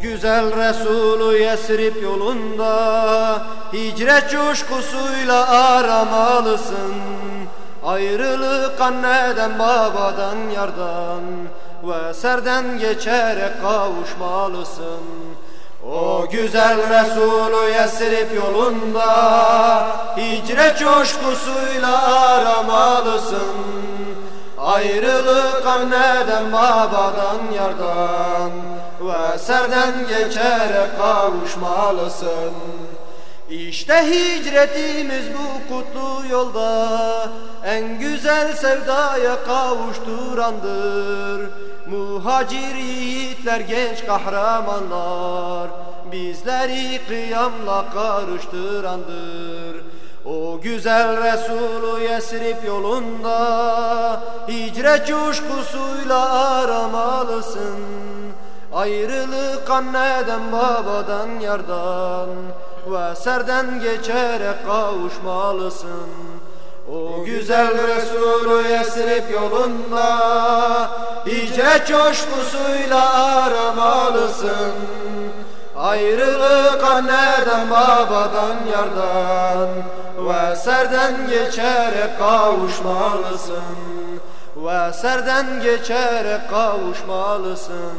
Güzel Resulü Yesrib yolunda Hicret coşkusuyla aramalısın Ayrılık anneden babadan yardan Ve serden geçerek kavuşmalısın. O güzel Resulü Yesrib yolunda Hicret coşkusuyla aramalısın Ayrılık anneden babadan yardan Ve serden geçerek kavuşmalısın. İşte hicretimiz bu kutlu yolda. En güzel sevdaya kavuşturandır. Muhacir yiğitler genç kahramanlar. Bizleri kıyamla karıştırandır. O güzel Resulü Yesrib yolunda Hicret coşkusuyla aramalısın Ayrılık anneden babadan yardan Ve serden geçerek kavuşmalısın. O güzel Resulü Yesrib yolunda Hicret coşkusuyla aramalısın. Ayrılık anneden babadan yardan Ve serden geçerek kavuşmalısın. Ve serden geçerek kavuşmalısın